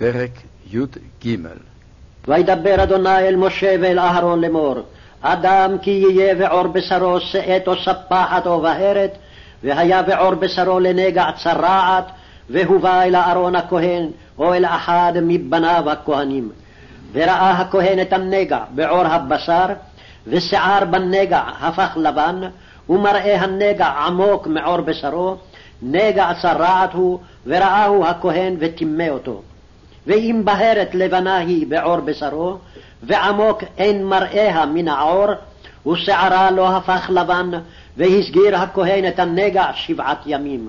פרק י"ג וידבר אדוני אל משה ואל אהרון לאמור, אדם כי יהיה ועור בשרו שאת או ספחת או בהרת, והיה ועור בשרו לנגע צרעת, והובא אל אהרון הכהן, או אל אחד מבניו הכהנים. וראה הכהן את הנגע בעור הבשר, ושיער בנגע הפך לבן, ומראה הנגע עמוק מעור בשרו, נגע צרעת הוא, וראהו הכהן וטימא אותו. ואם בהרת לבנה היא בעור בשרו, ועמוק אין מראיה מן העור, ושערה לא הפך לבן, והסגיר הכהן את הנגע שבעת ימים.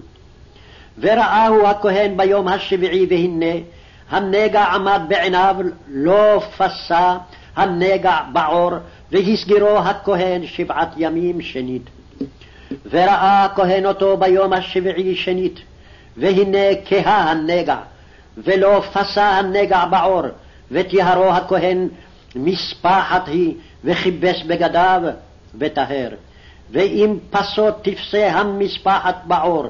וראהו הכהן ביום השביעי, והנה הנגע עמד בעיניו, לא פסה הנגע בעור, והסגירו הכהן שבעת ימים שנית. וראה הכהן אותו ביום השביעי שנית, והנה כהה הנגע, ולא פסה הנגע בעור, וטיהרו הכהן מספחת היא, וכיבס בגדיו, וטהר. ואם פסות תפסה המספחת בעור,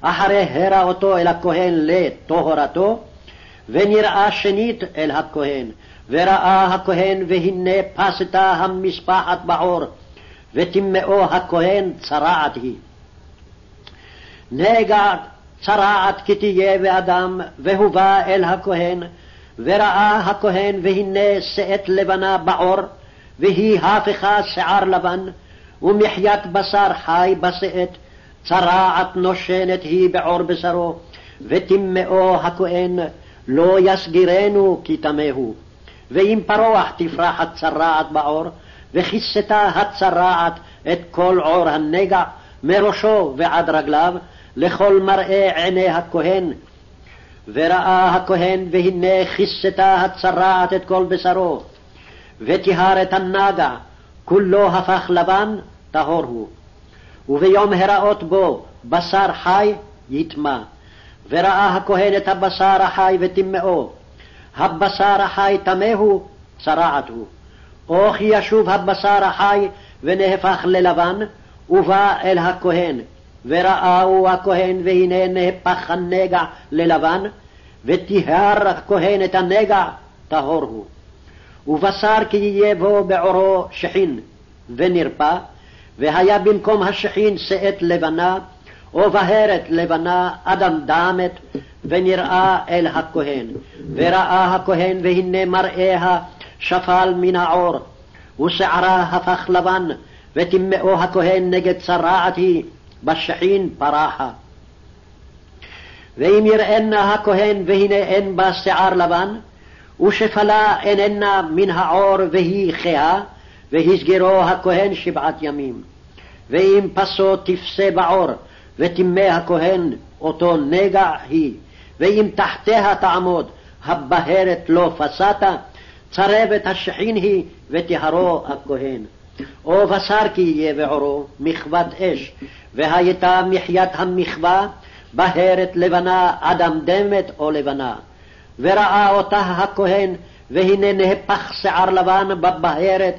אחרי הרע אותו אל הכהן לטהרתו, ונראה שנית אל הכהן, וראה הכהן, והנה פסתה המספחת בעור, וטימאו הכהן צרעת היא. נגע צרעת כי תהיה באדם, והובא אל הכהן, וראה הכהן, והנה שאת לבנה בעור, והיא הפכה שיער לבן, ומחיית בשר חי בשאת, צרעת נושנת היא בעור בשרו, וטימאו הכהן, לא יסגירנו כי טמאו. ואם פרוח תפרח הצרעת בעור, וכיסתה הצרעת את כל עור הנגע, מראשו ועד רגליו, לכל מראה עיני הכהן. וראה הכהן, והנה כיסתה הצרעת את כל בשרו, וטיהר את הנגע, כולו הפך לבן, טהור הוא. וביום הראות בו בשר חי, יטמע. וראה הכהן את הבשר החי וטימאו. הבשר החי טמא הוא, צרעת הוא. או כי ישוב הבשר החי ונהפך ללבן, ובא אל הכהן, וראהו הכהן, והנה נהפך הנגע ללבן, וטיהר הכהן את הנגע, טהור הוא. ובשר כי יהיה בו בעורו שחין, ונרפא, והיה במקום השחין שאת לבנה, או בהרת לבנה אדם דמת, ונראה אל הכהן. וראה הכהן, והנה מראיה שפל מן העור, ושערה הפך לבן, וטימאו הכהן נגד צרעת היא, בשחין פרחה. ואם יראנה הכהן, והנה אין בה שיער לבן, ושפלה איננה מן העור והיא חיה, והסגרו הכהן שבעת ימים. ואם פסו תפסה בעור, וטימא הכהן אותו נגע היא, ואם תחתיה תעמוד, הבהרת לא פסתה, צרבת השחין היא, וטיהרו הכהן. או בשר כי יהיה בעורו, מחוות אש, והייתה מחיית המחווה, בהרת לבנה, אדם דמת או לבנה. וראה אותה הכהן, והנה נהפך שיער לבן בבהרת,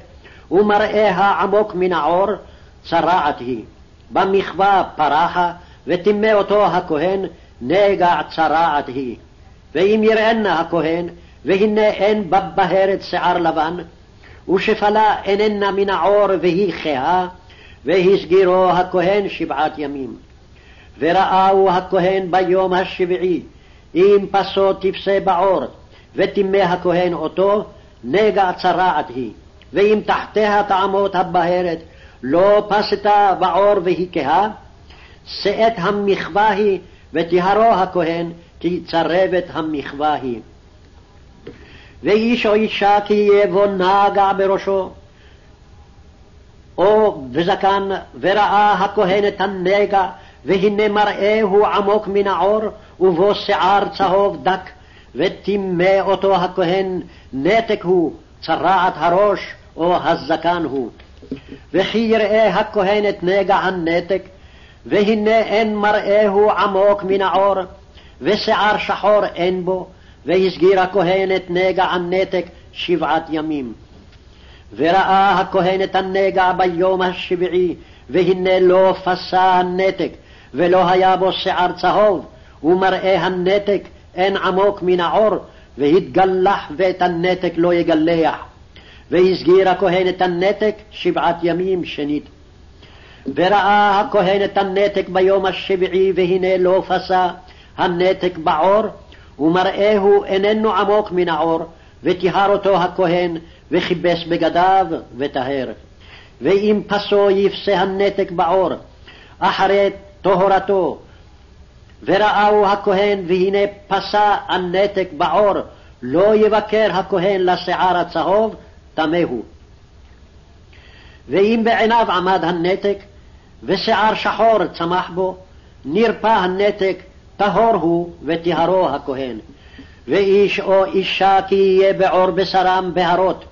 ומראיה עמוק מן העור, צרעת היא. במחווה פרחה, וטימא אותו הכהן, נגע צרעת היא. ואם יראנה הכהן, והנה אין בבהרת שיער לבן, ושפלה איננה מן העור והיא חיה, והסגירו הכהן שבעת ימים. וראהו הכהן ביום השביעי, אם פסו תפסה בעור, וטימא הכהן אותו, נגע צרעת היא. ואם תחתיה תעמוד הבהרת, לא פסתה בעור והיא כהה, שאת המחווה היא, וטיהרו הכהן, כי צרבת המחווה היא. ואיש או אישה כי בו נגע בראשו, או בזקן, וראה הכהן את הנגע, והנה מראהו עמוק מן העור, ובו שיער צהוב דק, וטימא אותו הכהן, נתק הוא, צרעת הראש, או הזקן הוא. וכי יראה הכהן את נגע הנתק, והנה אין מראהו עמוק מן העור, ושיער שחור אין בו, והסגיר הכהן את נגע הנתק שבעת ימים. וראה הכהן את הנגע ביום השביעי, והנה לא פסה הנתק, ולא היה בו שיער צהוב, ומראה הנתק אין עמוק מן העור, והתגלח ואת הנתק לא יגלח. והסגיר הכהן את הנתק שבעת ימים שנית. וראה הכהן את הנתק ביום השביעי, והנה לא פסה הנתק בעור, ומראהו איננו עמוק מן העור, וטיהר אותו הכהן, וכיבס בגדיו, וטהר. ואם פסו יפסה הנתק בעור, אחרי טהרתו, וראהו הכהן, והנה פסה הנתק בעור, לא יבקר הכהן לשיער הצהוב, טמא הוא. ואם בעיניו עמד הנתק, ושיער שחור צמח בו, נרפא הנתק, טהור הוא, וטהרו הכהן. ואיש או אישה כי יהיה בעור בשרם בהרות,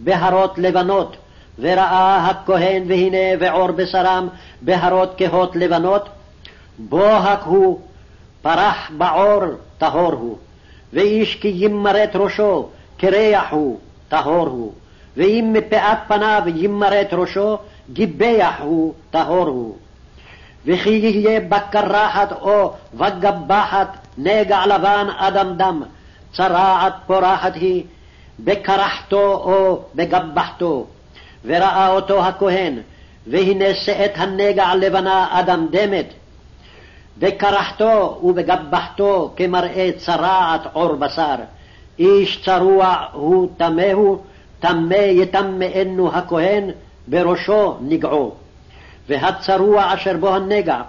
בהרות לבנות, וראה הכהן והנה בעור בשרם בהרות כהות לבנות, בוהק הוא, פרח בעור, טהור הוא. ואיש כי ימרט ראשו, קרח הוא, טהור הוא. ואם מפאת פניו ימרט ראשו, גיבח הוא, טהור הוא. וכי יהיה בקרחת או בגבחת נגע לבן אדם דם, צרעת פורחת היא, בקרחתו או בגבחתו. וראה אותו הכהן, והנה שאת הנגע לבנה אדם דמת, בקרחתו ובגבחתו כמראה צרעת עור בשר. איש צרוע הוא טמא הוא, טמא יטמאנו הכהן, בראשו נגעו. והצרוע אשר בו הנגע,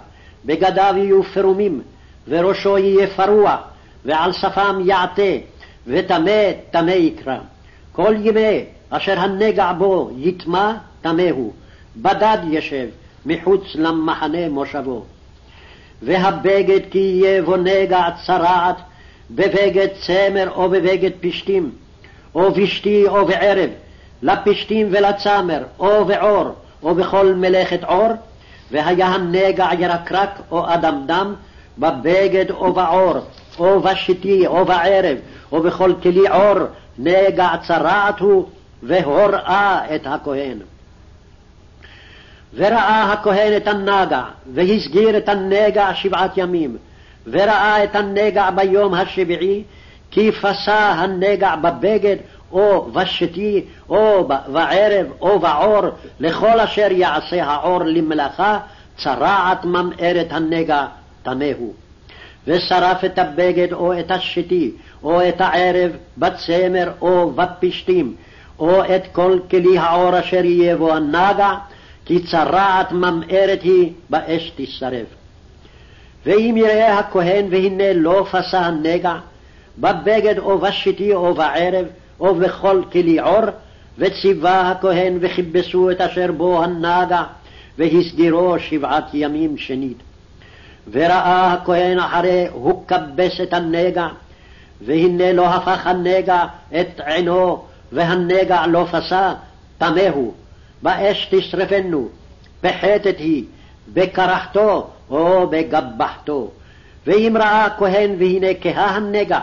בגדיו יהיו פרומים, וראשו יהיה פרוע, ועל שפם יעטה, וטמא טמא יקרא. כל ימי אשר הנגע בו יטמא, טמא הוא. בדד ישב, מחוץ למחנה מושבו. והבגד כי יהיה בו נגע צרעת, בבגד צמר או בבגד פשתים, או בשתי או בערב, לפשתים ולצמר, או בעור, או בכל מלאכת עור, והיה הנגע ירקרק או אדמדם, בבגד או בעור, או בשתי או בערב, או בכל כלי עור, נגע צרעת הוא, והוראה את הכהן. וראה הכהן את הנגע, והסגיר את הנגע שבעת ימים, וראה את הנגע ביום השביעי, כי פסה הנגע בבגד, או בשתי, או בערב, או בעור, לכל אשר יעשה העור למלאכה, צרעת ממארת הנגע, טמא הוא. ושרף את הבגד או את השתי, או את הערב, בצמר או בפשתים, או את כל כלי העור אשר יהיה בו הנגע, כי צרעת ממארת היא, באש תשרף. ואם יראה הכהן והנה לא פסה הנגע, בבגד או בשתי או בערב, או בכל כלי עור, וציווה הכהן וכיבסו את אשר בו הנגע, והסגירו שבעת ימים שנית. וראה הכהן אחרי הוא כבס את הנגע, והנה לא הפך הנגע את עינו, והנגע לא פסה, טמא הוא. באש תשרפנו, בחטאת היא, בקרחתו או בגבחתו. ואם ראה הכהן והנה כהה הנגע,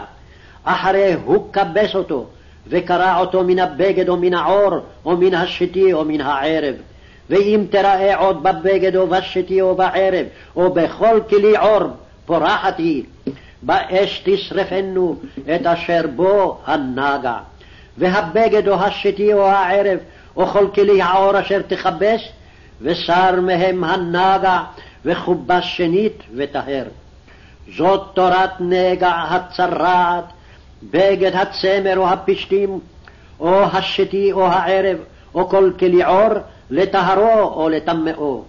אחרי הוא כבס אותו, וקרע אותו מן הבגד או מן העור, או מן השתי או מן הערב. ואם תראה עוד בבגד או בשתי או בערב, או בכל כלי עור, פורחת היא, באש תשרפנו את אשר בו הנגע. והבגד או השתי או הערב, או כל כלי העור אשר תכבס, ושר מהם הנגע, וכובס שנית וטהר. זאת תורת נגע הצרעת, בגד הצמר או הפשתים, או השתי או הערב, או כל כלי עור, לטהרו או לטמאו.